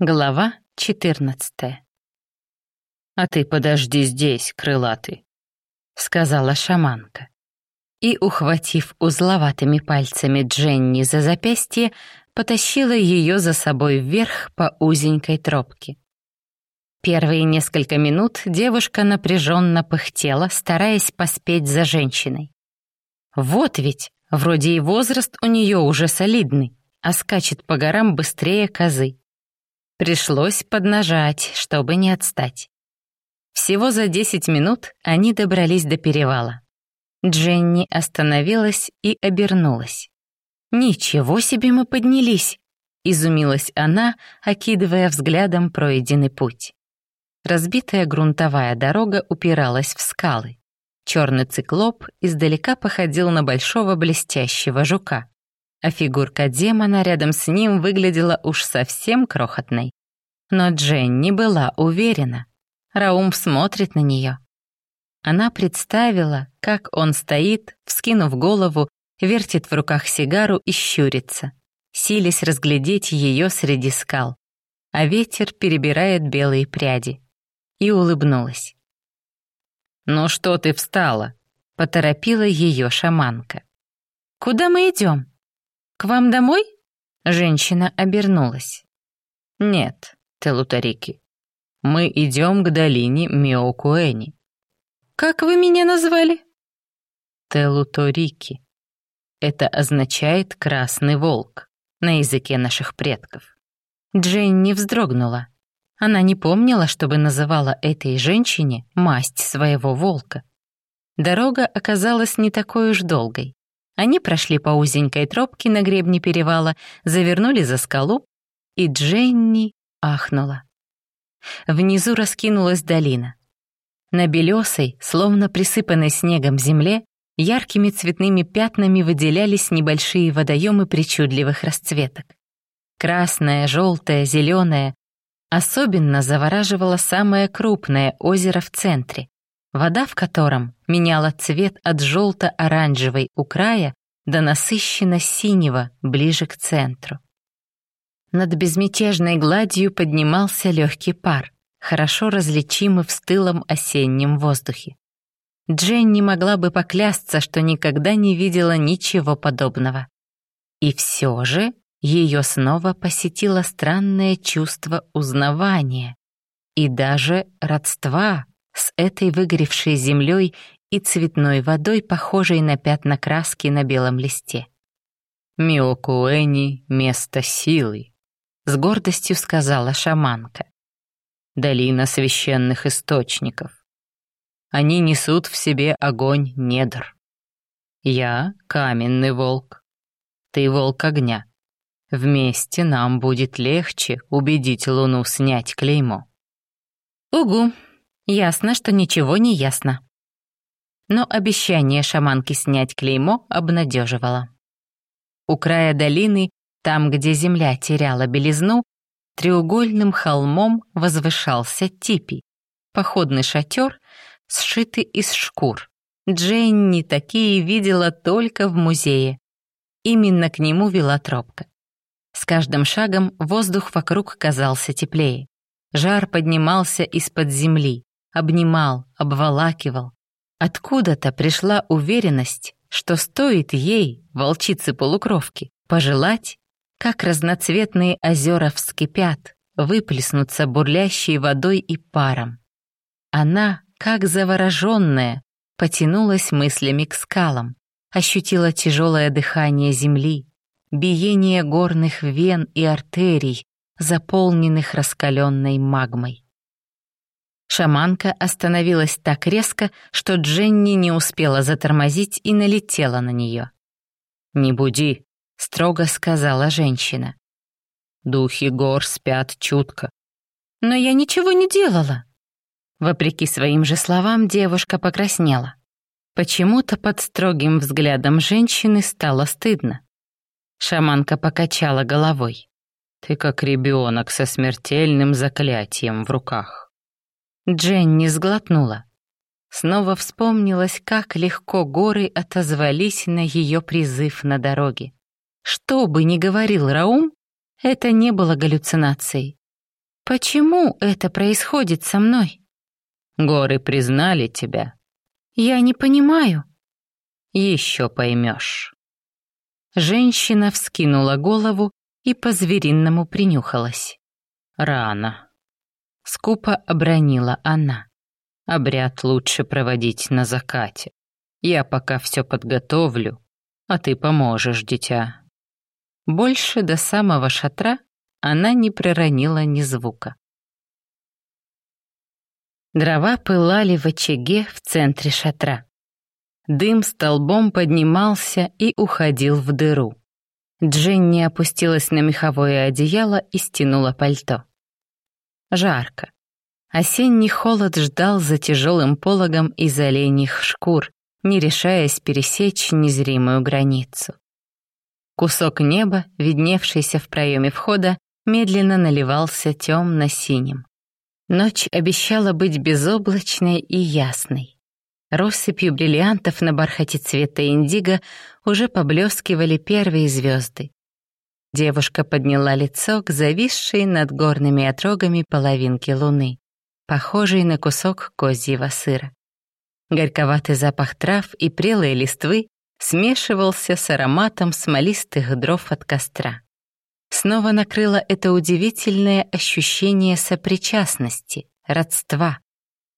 Глава 14 «А ты подожди здесь, крылатый», — сказала шаманка. И, ухватив узловатыми пальцами Дженни за запястье, потащила ее за собой вверх по узенькой тропке. Первые несколько минут девушка напряженно пыхтела, стараясь поспеть за женщиной. Вот ведь, вроде и возраст у нее уже солидный, а скачет по горам быстрее козы. Пришлось поднажать, чтобы не отстать. Всего за 10 минут они добрались до перевала. Дженни остановилась и обернулась. «Ничего себе мы поднялись!» — изумилась она, окидывая взглядом пройденный путь. Разбитая грунтовая дорога упиралась в скалы. Черный циклоп издалека походил на большого блестящего жука а фигурка демона рядом с ним выглядела уж совсем крохотной. Но Дженни была уверена. Раум смотрит на нее. Она представила, как он стоит, вскинув голову, вертит в руках сигару и щурится, силясь разглядеть ее среди скал. А ветер перебирает белые пряди. И улыбнулась. «Ну что ты встала?» — поторопила ее шаманка. «Куда мы идем?» «К вам домой?» Женщина обернулась. «Нет, Телутарики. Мы идем к долине Миокуэни». «Как вы меня назвали?» Телуторики. Это означает «красный волк» на языке наших предков. Дженни вздрогнула. Она не помнила, чтобы называла этой женщине масть своего волка. Дорога оказалась не такой уж долгой. Они прошли по узенькой тропке на гребне перевала, завернули за скалу, и Дженни ахнула. Внизу раскинулась долина. На белесой, словно присыпанной снегом земле, яркими цветными пятнами выделялись небольшие водоемы причудливых расцветок. Красное, желтое, зеленое. Особенно завораживало самое крупное озеро в центре, вода в котором меняла цвет от желто-оранжевой у края до насыщенно-синего ближе к центру. Над безмятежной гладью поднимался легкий пар, хорошо различимый в стылом осеннем воздухе. Дженни могла бы поклясться, что никогда не видела ничего подобного. И все же ее снова посетило странное чувство узнавания и даже родства с этой выгоревшей землей и цветной водой, похожей на пятна краски на белом листе. «Миокуэни — место силы», — с гордостью сказала шаманка. «Долина священных источников. Они несут в себе огонь недр. Я — каменный волк. Ты — волк огня. Вместе нам будет легче убедить Луну снять клеймо». «Угу», Ясно, что ничего не ясно. Но обещание шаманки снять клеймо обнадеживало. У края долины, там, где земля теряла белизну, треугольным холмом возвышался типи, походный шатер, сшитый из шкур. Дженни такие видела только в музее. Именно к нему вела тропка. С каждым шагом воздух вокруг казался теплее. Жар поднимался из-под земли, обнимал, обволакивал. Откуда-то пришла уверенность, что стоит ей, волчице-полукровки, пожелать, как разноцветные озера вскипят, выплеснутся бурлящей водой и паром. Она, как завороженная, потянулась мыслями к скалам, ощутила тяжелое дыхание земли, биение горных вен и артерий, заполненных раскаленной магмой. Шаманка остановилась так резко, что Дженни не успела затормозить и налетела на нее. «Не буди», — строго сказала женщина. «Духи гор спят чутко». «Но я ничего не делала». Вопреки своим же словам девушка покраснела. Почему-то под строгим взглядом женщины стало стыдно. Шаманка покачала головой. «Ты как ребенок со смертельным заклятием в руках». Дженни сглотнула. Снова вспомнилось, как легко горы отозвались на ее призыв на дороге. Что бы ни говорил Раум, это не было галлюцинацией. Почему это происходит со мной? Горы признали тебя. Я не понимаю. Еще поймешь. Женщина вскинула голову и по-звериному принюхалась. Рано. Скупо обронила она. Обряд лучше проводить на закате. Я пока все подготовлю, а ты поможешь, дитя. Больше до самого шатра она не проронила ни звука. Дрова пылали в очаге в центре шатра. Дым столбом поднимался и уходил в дыру. Дженни опустилась на меховое одеяло и стянула пальто. Жарко. Осенний холод ждал за тяжелым пологом из оленьих шкур, не решаясь пересечь незримую границу. Кусок неба, видневшийся в проеме входа, медленно наливался темно-синим. Ночь обещала быть безоблачной и ясной. Россыпью бриллиантов на бархате цвета индиго уже поблескивали первые звезды. Девушка подняла лицо к зависшей над горными отрогами половинке луны, похожей на кусок козьего сыра. Горьковатый запах трав и прелой листвы смешивался с ароматом смолистых дров от костра. Снова накрыло это удивительное ощущение сопричастности, родства,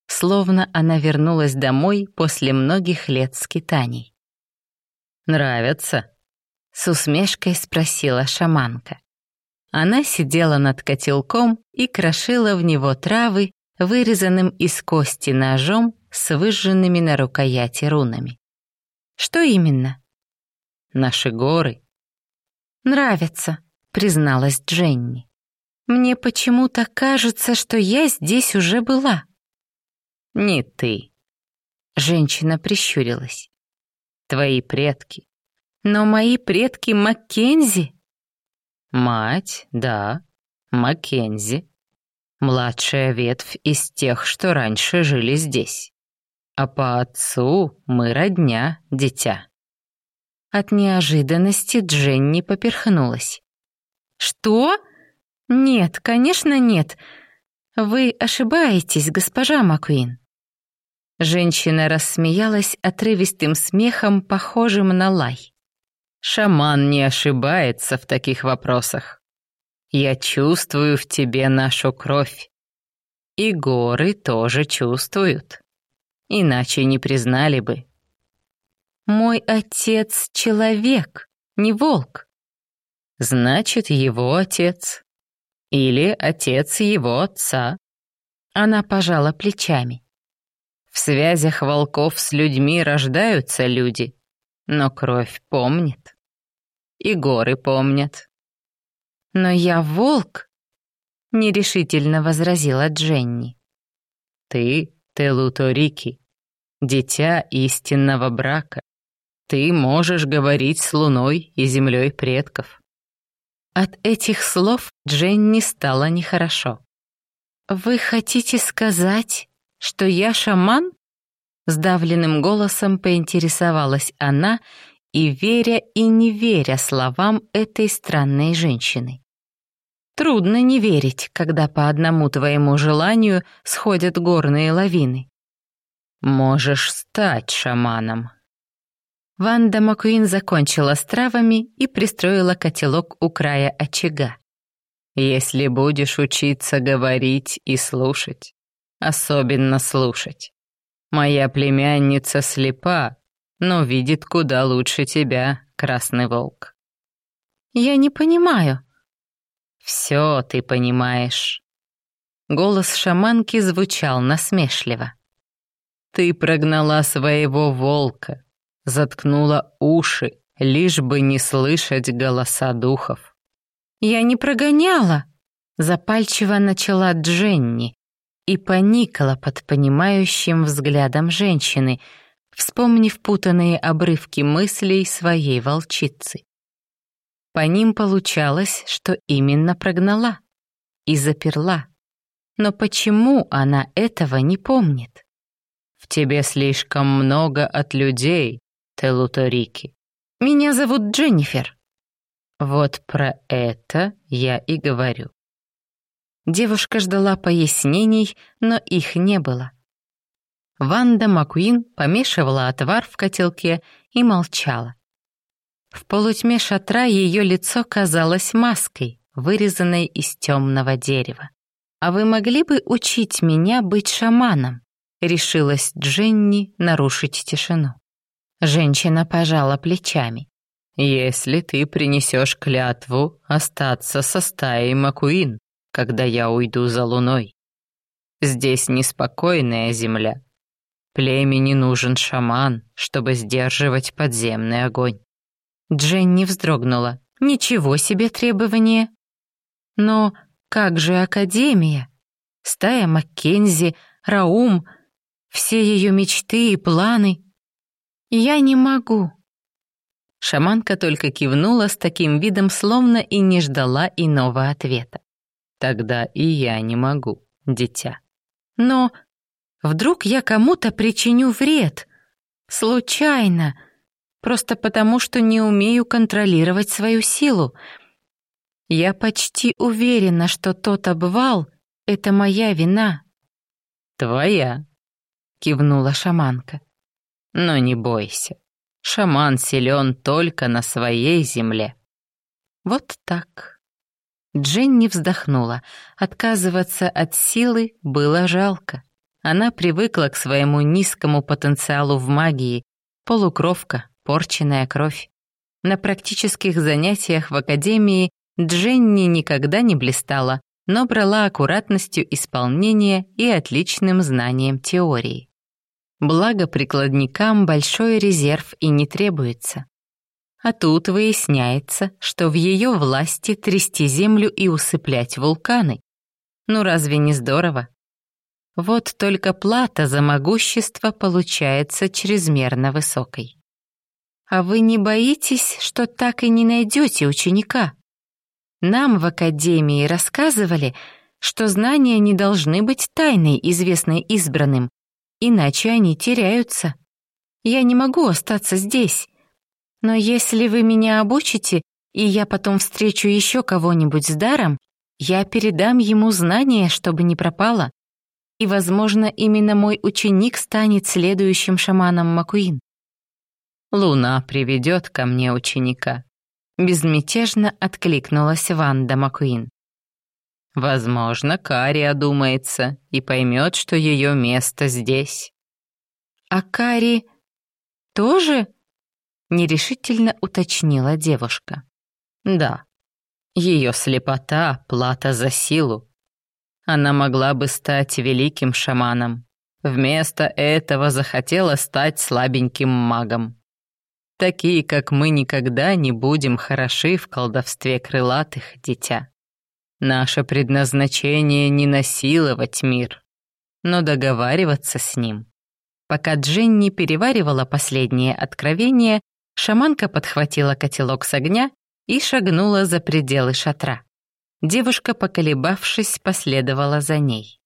словно она вернулась домой после многих лет скитаний. «Нравится?» — с усмешкой спросила шаманка. Она сидела над котелком и крошила в него травы, вырезанным из кости ножом с выжженными на рукояти рунами. «Что именно?» «Наши горы». «Нравится», — призналась Дженни. «Мне почему-то кажется, что я здесь уже была». «Не ты». Женщина прищурилась. «Твои предки». «Но мои предки Маккензи». «Мать, да, Маккензи. Младшая ветвь из тех, что раньше жили здесь. А по отцу мы родня, дитя». От неожиданности Дженни поперхнулась. «Что? Нет, конечно, нет. Вы ошибаетесь, госпожа Маккуин». Женщина рассмеялась отрывистым смехом, похожим на лай. «Шаман не ошибается в таких вопросах. Я чувствую в тебе нашу кровь. И горы тоже чувствуют. Иначе не признали бы». «Мой отец — человек, не волк». «Значит, его отец. Или отец его отца». Она пожала плечами. В связях волков с людьми рождаются люди, но кровь помнит. И горы помнят. «Но я волк», — нерешительно возразила Дженни. «Ты Телуторики, дитя истинного брака. Ты можешь говорить с луной и землей предков». От этих слов Дженни стало нехорошо. «Вы хотите сказать, что я шаман?» Сдавленным голосом поинтересовалась она и веря и не веря словам этой странной женщины. Трудно не верить, когда по одному твоему желанию сходят горные лавины. «Можешь стать шаманом». Ванда Макуин закончила с травами и пристроила котелок у края очага. «Если будешь учиться говорить и слушать, особенно слушать. Моя племянница слепа, но видит куда лучше тебя, Красный Волк». «Я не понимаю». «Все ты понимаешь». Голос шаманки звучал насмешливо. «Ты прогнала своего волка, заткнула уши, лишь бы не слышать голоса духов». «Я не прогоняла», — запальчиво начала Дженни, и поникла под понимающим взглядом женщины, вспомнив путанные обрывки мыслей своей волчицы. По ним получалось, что именно прогнала и заперла. Но почему она этого не помнит? «В тебе слишком много от людей, Телуторики. Меня зовут Дженнифер». Вот про это я и говорю. Девушка ждала пояснений, но их не было. Ванда Макуин помешивала отвар в котелке и молчала. В полутьме шатра ее лицо казалось маской, вырезанной из темного дерева. «А вы могли бы учить меня быть шаманом?» — решилась Дженни нарушить тишину. Женщина пожала плечами. «Если ты принесешь клятву остаться со стаей Макуин, когда я уйду за луной. Здесь неспокойная земля. Племени нужен шаман, чтобы сдерживать подземный огонь. Дженни вздрогнула. «Ничего себе требование!» «Но как же Академия? Стая Маккензи, Раум, все ее мечты и планы. Я не могу». Шаманка только кивнула с таким видом, словно и не ждала иного ответа. «Тогда и я не могу, дитя». «Но вдруг я кому-то причиню вред? Случайно?» просто потому, что не умею контролировать свою силу. Я почти уверена, что тот обвал — это моя вина». «Твоя», — кивнула шаманка. «Но не бойся, шаман силен только на своей земле». Вот так. Дженни вздохнула. Отказываться от силы было жалко. Она привыкла к своему низкому потенциалу в магии, полукровка, порченная кровь. На практических занятиях в академии Дженни никогда не блистала, но брала аккуратностью исполнения и отличным знанием теории. Благо прикладникам большой резерв и не требуется. А тут выясняется, что в ее власти трясти землю и усыплять вулканы. Ну разве не здорово? Вот только плата за могущество получается чрезмерно высокой. А вы не боитесь, что так и не найдете ученика? Нам в академии рассказывали, что знания не должны быть тайной, известной избранным, иначе они теряются. Я не могу остаться здесь. Но если вы меня обучите, и я потом встречу еще кого-нибудь с даром, я передам ему знания, чтобы не пропало. И, возможно, именно мой ученик станет следующим шаманом Макуин. Луна приведет ко мне ученика. Безмятежно откликнулась Ванда Макуин. Возможно, Кари одумается и поймет, что ее место здесь. А Кари тоже? Нерешительно уточнила девушка. Да. Ее слепота — плата за силу. Она могла бы стать великим шаманом. Вместо этого захотела стать слабеньким магом. Такие, как мы, никогда не будем хороши в колдовстве крылатых, дитя. Наше предназначение не насиловать мир, но договариваться с ним. Пока Дженни переваривала последнее откровение, шаманка подхватила котелок с огня и шагнула за пределы шатра. Девушка, поколебавшись, последовала за ней.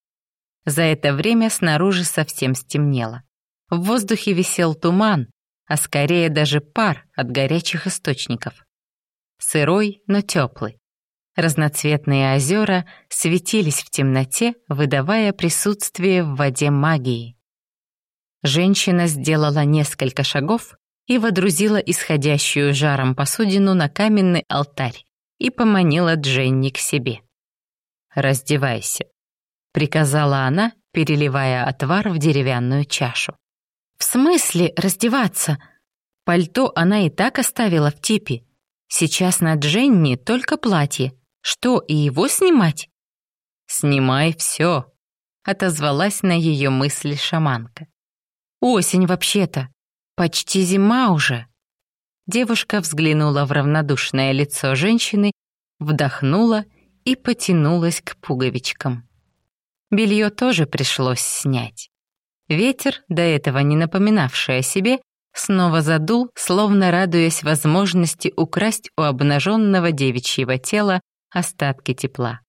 За это время снаружи совсем стемнело. В воздухе висел туман, а скорее даже пар от горячих источников. Сырой, но теплый. Разноцветные озера светились в темноте, выдавая присутствие в воде магии. Женщина сделала несколько шагов и водрузила исходящую жаром посудину на каменный алтарь и поманила Дженни к себе. «Раздевайся», — приказала она, переливая отвар в деревянную чашу. «В смысле раздеваться? Пальто она и так оставила в типе. Сейчас на Дженни только платье. Что, и его снимать?» «Снимай все», — отозвалась на ее мысли шаманка. «Осень вообще-то. Почти зима уже». Девушка взглянула в равнодушное лицо женщины, вдохнула и потянулась к пуговичкам. Белье тоже пришлось снять. Ветер, до этого не напоминавший о себе, снова задул, словно радуясь возможности украсть у обнаженного девичьего тела остатки тепла.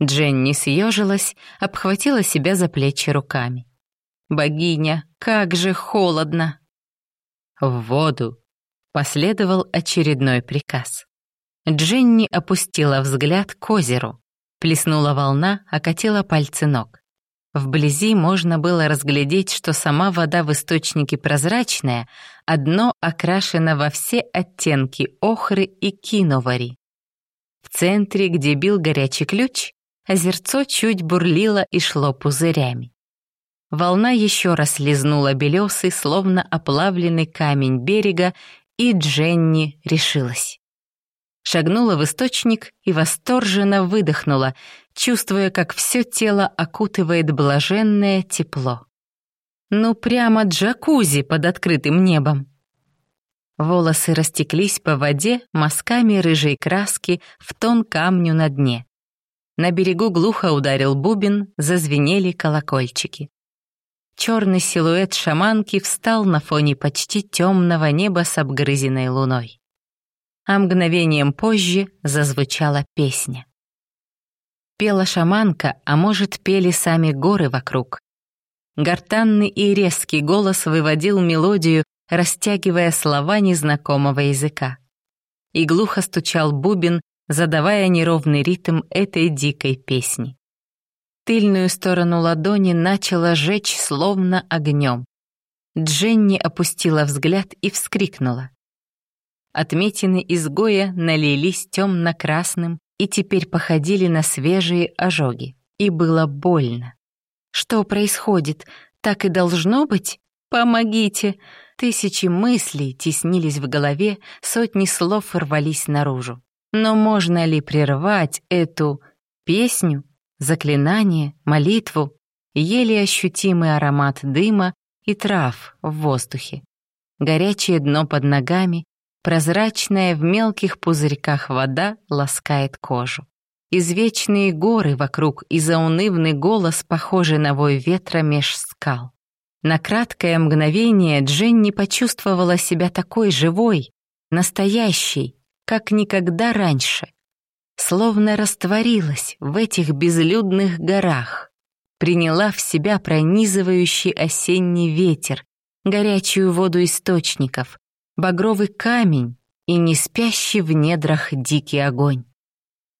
Дженни съежилась, обхватила себя за плечи руками. «Богиня, как же холодно!» «В воду!» — последовал очередной приказ. Дженни опустила взгляд к озеру. Плеснула волна, окатила пальцы ног. Вблизи можно было разглядеть, что сама вода в источнике прозрачная, а дно окрашено во все оттенки охры и киновари. В центре, где бил горячий ключ, озерцо чуть бурлило и шло пузырями. Волна еще раз лизнула белесый, словно оплавленный камень берега, и Дженни решилась. Шагнула в источник и восторженно выдохнула, чувствуя, как все тело окутывает блаженное тепло. Ну, прямо джакузи под открытым небом. Волосы растеклись по воде мазками рыжей краски в тон камню на дне. На берегу глухо ударил бубен, зазвенели колокольчики. Черный силуэт шаманки встал на фоне почти темного неба с обгрызенной луной. А мгновением позже зазвучала песня. Пела шаманка, а может, пели сами горы вокруг. Гортанный и резкий голос выводил мелодию, растягивая слова незнакомого языка. И глухо стучал бубен, задавая неровный ритм этой дикой песни. Тыльную сторону ладони начала жечь словно огнем. Дженни опустила взгляд и вскрикнула. Отметины изгоя налились темно-красным и теперь походили на свежие ожоги. И было больно. Что происходит? Так и должно быть? Помогите! Тысячи мыслей теснились в голове, сотни слов рвались наружу. Но можно ли прервать эту песню заклинание, молитву, еле ощутимый аромат дыма и трав в воздухе, горячее дно под ногами, прозрачная в мелких пузырьках вода ласкает кожу. Извечные горы вокруг и заунывный голос, похожий на вой ветра меж скал. На краткое мгновение Дженни почувствовала себя такой живой, настоящей, как никогда раньше словно растворилась в этих безлюдных горах, приняла в себя пронизывающий осенний ветер, горячую воду источников, багровый камень и не спящий в недрах дикий огонь.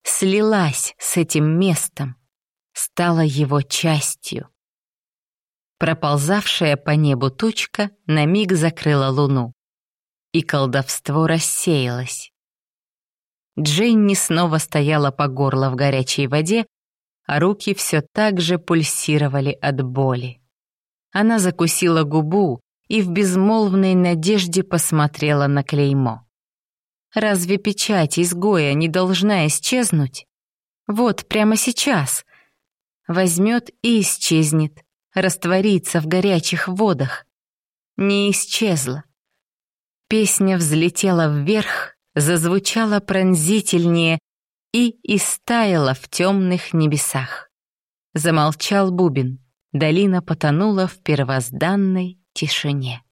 Слилась с этим местом, стала его частью. Проползавшая по небу тучка на миг закрыла луну, и колдовство рассеялось. Дженни снова стояла по горло в горячей воде, а руки все так же пульсировали от боли. Она закусила губу и в безмолвной надежде посмотрела на клеймо. Разве печать изгоя не должна исчезнуть? Вот прямо сейчас. Возьмет и исчезнет, растворится в горячих водах. Не исчезла. Песня взлетела вверх, зазвучала пронзительнее и истаяла в темных небесах. Замолчал бубен, долина потонула в первозданной тишине.